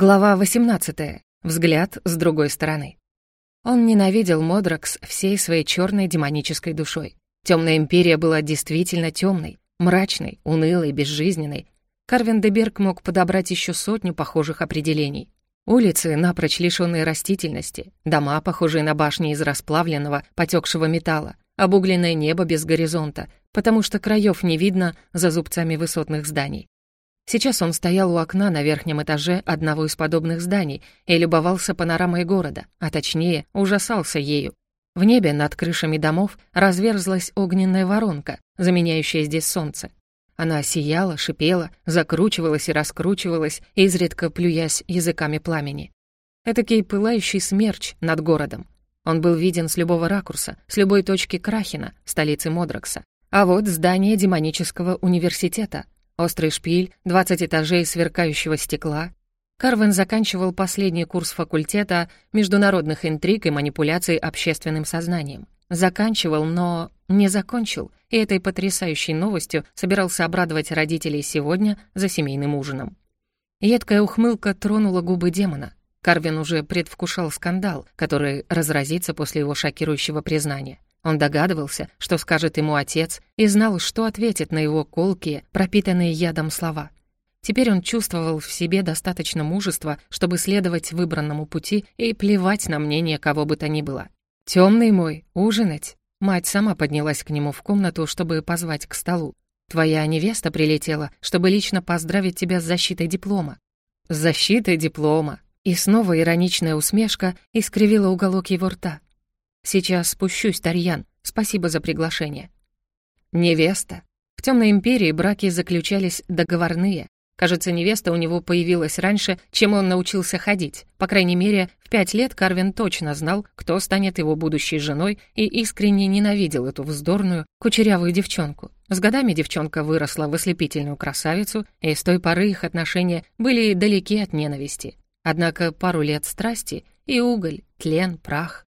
Глава 18. Взгляд с другой стороны. Он ненавидел Модракс всей своей черной демонической душой. Темная империя была действительно темной, мрачной, унылой, безжизненной. Карвин де Берг мог подобрать еще сотню похожих определений. Улицы, напрочь лишенные растительности, дома, похожие на башни из расплавленного, потекшего металла, обугленное небо без горизонта, потому что краев не видно за зубцами высотных зданий. Сейчас он стоял у окна на верхнем этаже одного из подобных зданий и любовался панорамой города, а точнее, ужасался ею. В небе над крышами домов разверзлась огненная воронка, заменяющая здесь солнце. Она сияла, шипела, закручивалась и раскручивалась, изредка плюясь языками пламени. Этакий пылающий смерч над городом. Он был виден с любого ракурса, с любой точки Крахина, столицы Модракса. А вот здание демонического университета — Острый шпиль, 20 этажей сверкающего стекла. Карвен заканчивал последний курс факультета международных интриг и манипуляций общественным сознанием. Заканчивал, но не закончил, и этой потрясающей новостью собирался обрадовать родителей сегодня за семейным ужином. Едкая ухмылка тронула губы демона. Карвин уже предвкушал скандал, который разразится после его шокирующего признания. Он догадывался, что скажет ему отец, и знал, что ответит на его колкие, пропитанные ядом слова. Теперь он чувствовал в себе достаточно мужества, чтобы следовать выбранному пути и плевать на мнение кого бы то ни было. «Темный мой, ужинать!» Мать сама поднялась к нему в комнату, чтобы позвать к столу. «Твоя невеста прилетела, чтобы лично поздравить тебя с защитой диплома». «С защитой диплома!» И снова ироничная усмешка искривила уголок его рта. Сейчас спущусь, Тарьян. Спасибо за приглашение. Невеста. В темной империи браки заключались договорные. Кажется, невеста у него появилась раньше, чем он научился ходить. По крайней мере, в пять лет Карвин точно знал, кто станет его будущей женой, и искренне ненавидел эту вздорную, кучерявую девчонку. С годами девчонка выросла в ослепительную красавицу, и с той поры их отношения были далеки от ненависти. Однако пару лет страсти и уголь, тлен, прах.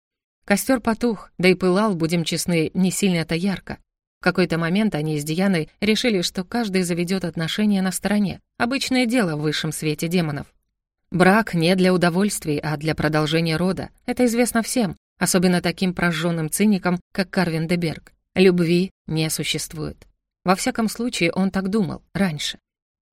Костер потух, да и пылал, будем честны, не сильно-то ярко. В какой-то момент они с Дианой решили, что каждый заведет отношения на стороне. Обычное дело в высшем свете демонов. Брак не для удовольствий, а для продолжения рода. Это известно всем, особенно таким прожженным циникам, как Карвин де Берг. Любви не существует. Во всяком случае, он так думал раньше.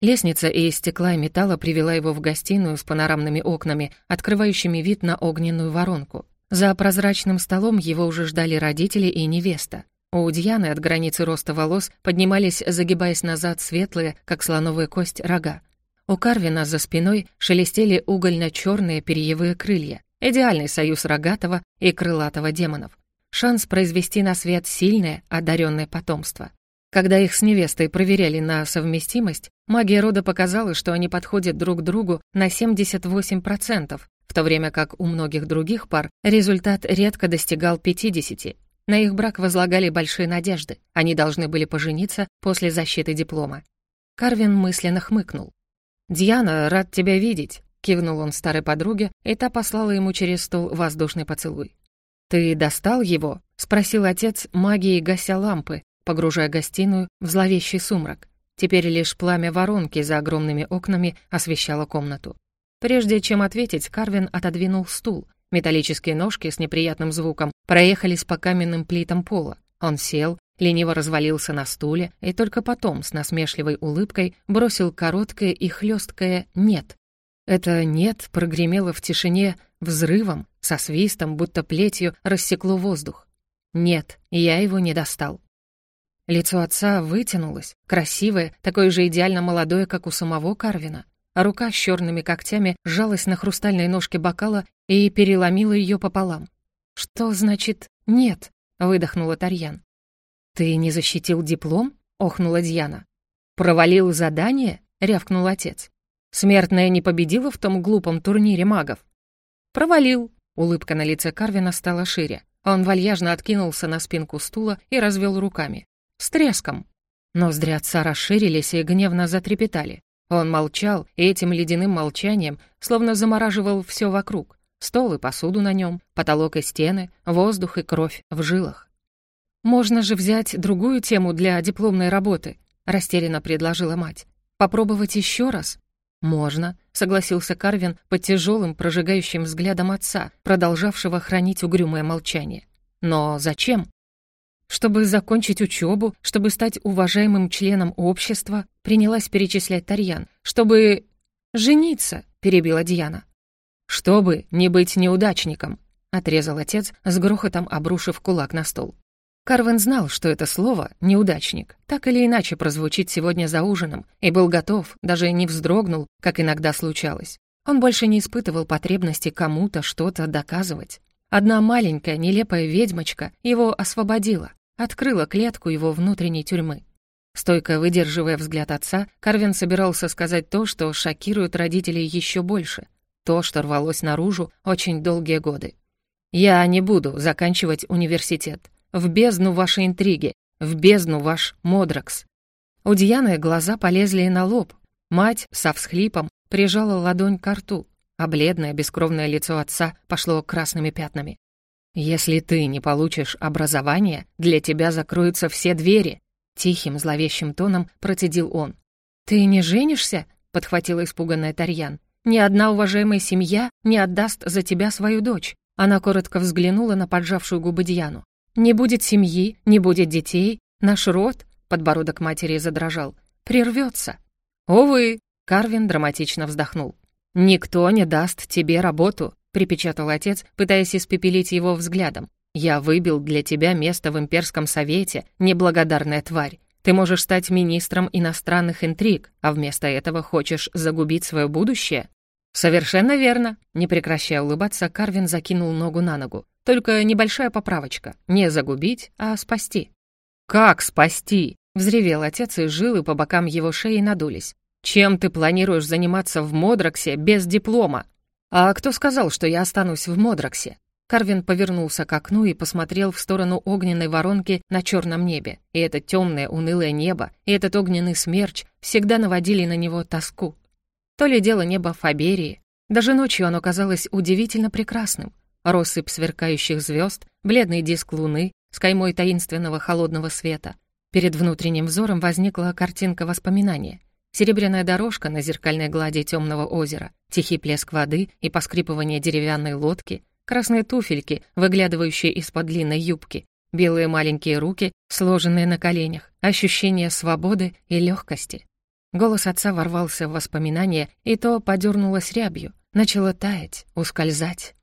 Лестница из стекла и металла привела его в гостиную с панорамными окнами, открывающими вид на огненную воронку. За прозрачным столом его уже ждали родители и невеста. У Дьяны от границы роста волос поднимались, загибаясь назад, светлые, как слоновая кость, рога. У Карвина за спиной шелестели угольно-черные перьевые крылья. Идеальный союз рогатого и крылатого демонов. Шанс произвести на свет сильное, одаренное потомство. Когда их с невестой проверяли на совместимость, магия рода показала, что они подходят друг другу на 78%, в то время как у многих других пар результат редко достигал 50. На их брак возлагали большие надежды. Они должны были пожениться после защиты диплома. Карвин мысленно хмыкнул. «Диана, рад тебя видеть», — кивнул он старой подруге, и та послала ему через стол воздушный поцелуй. «Ты достал его?» — спросил отец, магией гася лампы, погружая гостиную в зловещий сумрак. Теперь лишь пламя воронки за огромными окнами освещало комнату. Прежде чем ответить, Карвин отодвинул стул. Металлические ножки с неприятным звуком проехались по каменным плитам пола. Он сел, лениво развалился на стуле и только потом с насмешливой улыбкой бросил короткое и хлесткое «нет». Это «нет» прогремело в тишине взрывом, со свистом, будто плетью рассекло воздух. «Нет, я его не достал». Лицо отца вытянулось, красивое, такое же идеально молодое, как у самого Карвина а рука с черными когтями сжалась на хрустальной ножке бокала и переломила ее пополам. «Что значит «нет»?» — выдохнула Тарьян. «Ты не защитил диплом?» — охнула Дьяна. «Провалил задание?» — рявкнул отец. «Смертная не победила в том глупом турнире магов?» «Провалил!» — улыбка на лице Карвина стала шире. Он вальяжно откинулся на спинку стула и развел руками. «С треском!» Ноздри отца расширились и гневно затрепетали. Он молчал, и этим ледяным молчанием словно замораживал все вокруг. Стол и посуду на нем, потолок и стены, воздух и кровь в жилах. «Можно же взять другую тему для дипломной работы», — растерянно предложила мать. «Попробовать еще раз?» «Можно», — согласился Карвин под тяжелым, прожигающим взглядом отца, продолжавшего хранить угрюмое молчание. «Но зачем?» «Чтобы закончить учебу, чтобы стать уважаемым членом общества», принялась перечислять Тарьян. «Чтобы...» «Жениться», — перебила Диана. «Чтобы не быть неудачником», — отрезал отец, с грохотом обрушив кулак на стол. Карвин знал, что это слово «неудачник» так или иначе прозвучит сегодня за ужином, и был готов, даже не вздрогнул, как иногда случалось. Он больше не испытывал потребности кому-то что-то доказывать. Одна маленькая, нелепая ведьмочка его освободила, открыла клетку его внутренней тюрьмы. Стойко выдерживая взгляд отца, Карвин собирался сказать то, что шокирует родителей еще больше, то, что рвалось наружу очень долгие годы. «Я не буду заканчивать университет. В бездну вашей интриги, в бездну ваш Модракс. У Дианы глаза полезли на лоб. Мать со всхлипом прижала ладонь к рту, а бледное бескровное лицо отца пошло красными пятнами. «Если ты не получишь образование, для тебя закроются все двери», тихим зловещим тоном процедил он. «Ты не женишься?» — подхватила испуганная Тарьян. «Ни одна уважаемая семья не отдаст за тебя свою дочь». Она коротко взглянула на поджавшую губы Диану. Не будет семьи, не будет детей, наш род, подбородок матери задрожал, прервется. Увы, Карвин драматично вздохнул. Никто не даст тебе работу, припечатал отец, пытаясь испепелить его взглядом. Я выбил для тебя место в имперском совете, неблагодарная тварь. Ты можешь стать министром иностранных интриг, а вместо этого хочешь загубить свое будущее? Совершенно верно. Не прекращая улыбаться, Карвин закинул ногу на ногу. Только небольшая поправочка. Не загубить, а спасти. «Как спасти?» — взревел отец, и жилы по бокам его шеи надулись. «Чем ты планируешь заниматься в Модроксе без диплома?» «А кто сказал, что я останусь в Модроксе?» Карвин повернулся к окну и посмотрел в сторону огненной воронки на черном небе. И это темное, унылое небо, и этот огненный смерч всегда наводили на него тоску. То ли дело небо Фаберии. Даже ночью оно казалось удивительно прекрасным россыпь сверкающих звезд, бледный диск луны с каймой таинственного холодного света. Перед внутренним взором возникла картинка воспоминания. Серебряная дорожка на зеркальной глади темного озера, тихий плеск воды и поскрипывание деревянной лодки, красные туфельки, выглядывающие из-под длинной юбки, белые маленькие руки, сложенные на коленях, ощущение свободы и легкости. Голос отца ворвался в воспоминания, и то подернулось рябью, начало таять, ускользать.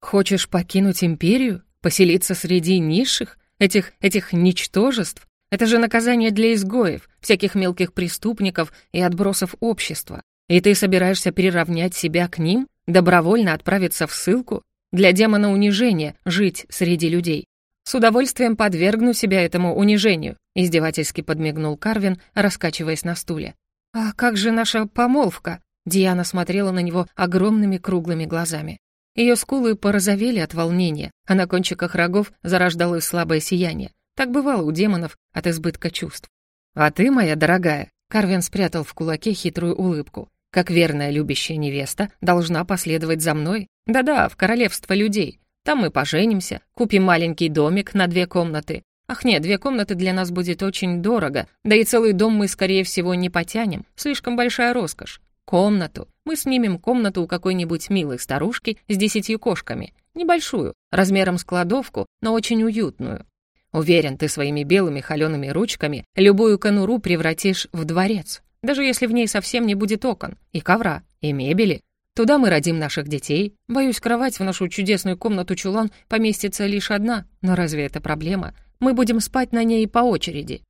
Хочешь покинуть империю? Поселиться среди низших? Этих, этих ничтожеств? Это же наказание для изгоев, всяких мелких преступников и отбросов общества. И ты собираешься приравнять себя к ним? Добровольно отправиться в ссылку? Для демона унижения жить среди людей. С удовольствием подвергну себя этому унижению, издевательски подмигнул Карвин, раскачиваясь на стуле. А как же наша помолвка? Диана смотрела на него огромными круглыми глазами. Ее скулы порозовели от волнения, а на кончиках рогов зарождалось слабое сияние. Так бывало у демонов от избытка чувств. «А ты, моя дорогая», — Карвин спрятал в кулаке хитрую улыбку, «как верная любящая невеста, должна последовать за мной. Да-да, в королевство людей. Там мы поженимся, купим маленький домик на две комнаты. Ах нет, две комнаты для нас будет очень дорого, да и целый дом мы, скорее всего, не потянем, слишком большая роскошь. Комнату. Мы снимем комнату у какой-нибудь милой старушки с десятью кошками. Небольшую, размером с кладовку, но очень уютную. Уверен, ты своими белыми холеными ручками любую конуру превратишь в дворец, даже если в ней совсем не будет окон, и ковра, и мебели. Туда мы родим наших детей. Боюсь, кровать в нашу чудесную комнату-чулан поместится лишь одна. Но разве это проблема? Мы будем спать на ней по очереди».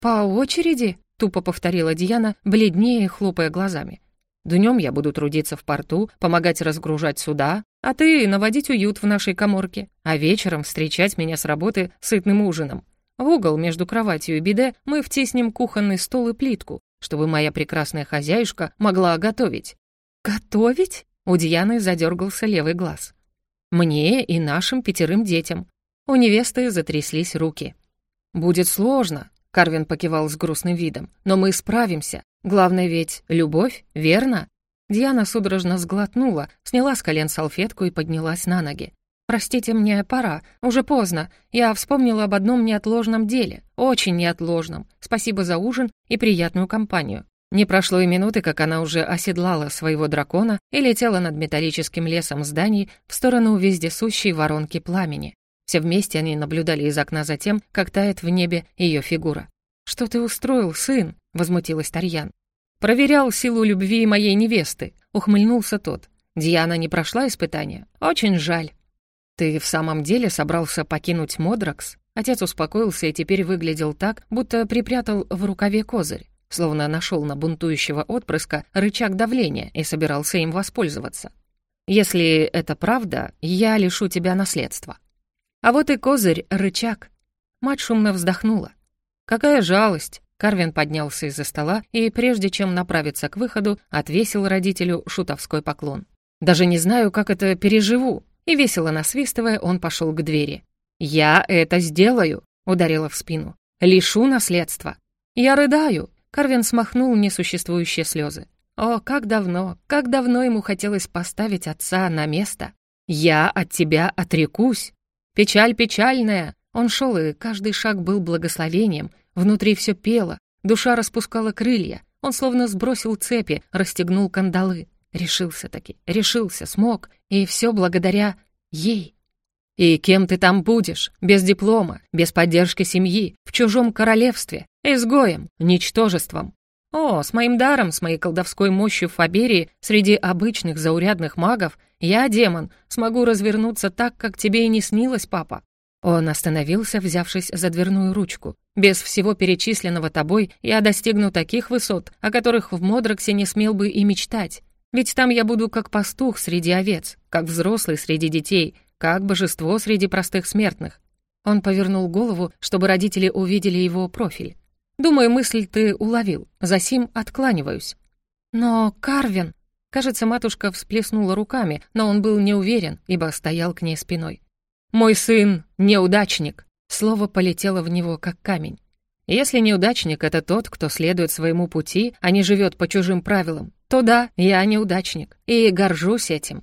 «По очереди?» — тупо повторила Диана, бледнее хлопая глазами. Днем я буду трудиться в порту, помогать разгружать суда, а ты наводить уют в нашей коморке, а вечером встречать меня с работы сытным ужином. В угол между кроватью и биде мы втиснем кухонный стол и плитку, чтобы моя прекрасная хозяюшка могла готовить». «Готовить?» — у Дьяны задергался левый глаз. «Мне и нашим пятерым детям». У невесты затряслись руки. «Будет сложно», — Карвин покивал с грустным видом, «но мы справимся. Главное ведь любовь, верно?» Диана судорожно сглотнула, сняла с колен салфетку и поднялась на ноги. «Простите, мне пора. Уже поздно. Я вспомнила об одном неотложном деле. Очень неотложном. Спасибо за ужин и приятную компанию. Не прошло и минуты, как она уже оседлала своего дракона и летела над металлическим лесом зданий в сторону вездесущей воронки пламени. Все вместе они наблюдали из окна за тем, как тает в небе ее фигура. «Что ты устроил, сын?» — возмутилась Тарьян. «Проверял силу любви моей невесты», — ухмыльнулся тот. «Диана не прошла испытания. Очень жаль». «Ты в самом деле собрался покинуть Модракс?» Отец успокоился и теперь выглядел так, будто припрятал в рукаве козырь словно нашел на бунтующего отпрыска рычаг давления и собирался им воспользоваться. «Если это правда, я лишу тебя наследства». А вот и козырь — рычаг. Мать шумно вздохнула. «Какая жалость!» Карвин поднялся из-за стола и, прежде чем направиться к выходу, отвесил родителю шутовской поклон. «Даже не знаю, как это переживу!» И весело насвистывая, он пошел к двери. «Я это сделаю!» — ударила в спину. «Лишу наследства!» «Я рыдаю!» Карвин смахнул несуществующие слезы. О, как давно, как давно ему хотелось поставить отца на место. «Я от тебя отрекусь!» «Печаль печальная!» Он шел, и каждый шаг был благословением. Внутри все пело, душа распускала крылья. Он словно сбросил цепи, расстегнул кандалы. Решился таки, решился, смог. И все благодаря ей. «И кем ты там будешь? Без диплома, без поддержки семьи, в чужом королевстве, Изгоем, ничтожеством. О, с моим даром, с моей колдовской мощью в Фаберии, среди обычных заурядных магов, я, демон, смогу развернуться так, как тебе и не снилось, папа. Он остановился, взявшись за дверную ручку. «Без всего перечисленного тобой я достигну таких высот, о которых в Модроксе не смел бы и мечтать. Ведь там я буду как пастух среди овец, как взрослый среди детей, как божество среди простых смертных». Он повернул голову, чтобы родители увидели его профиль. Думаю, мысль ты уловил. Засим откланиваюсь. Но Карвин... Кажется, матушка всплеснула руками, но он был не уверен, ибо стоял к ней спиной. «Мой сын — неудачник!» Слово полетело в него, как камень. Если неудачник — это тот, кто следует своему пути, а не живет по чужим правилам, то да, я неудачник, и горжусь этим.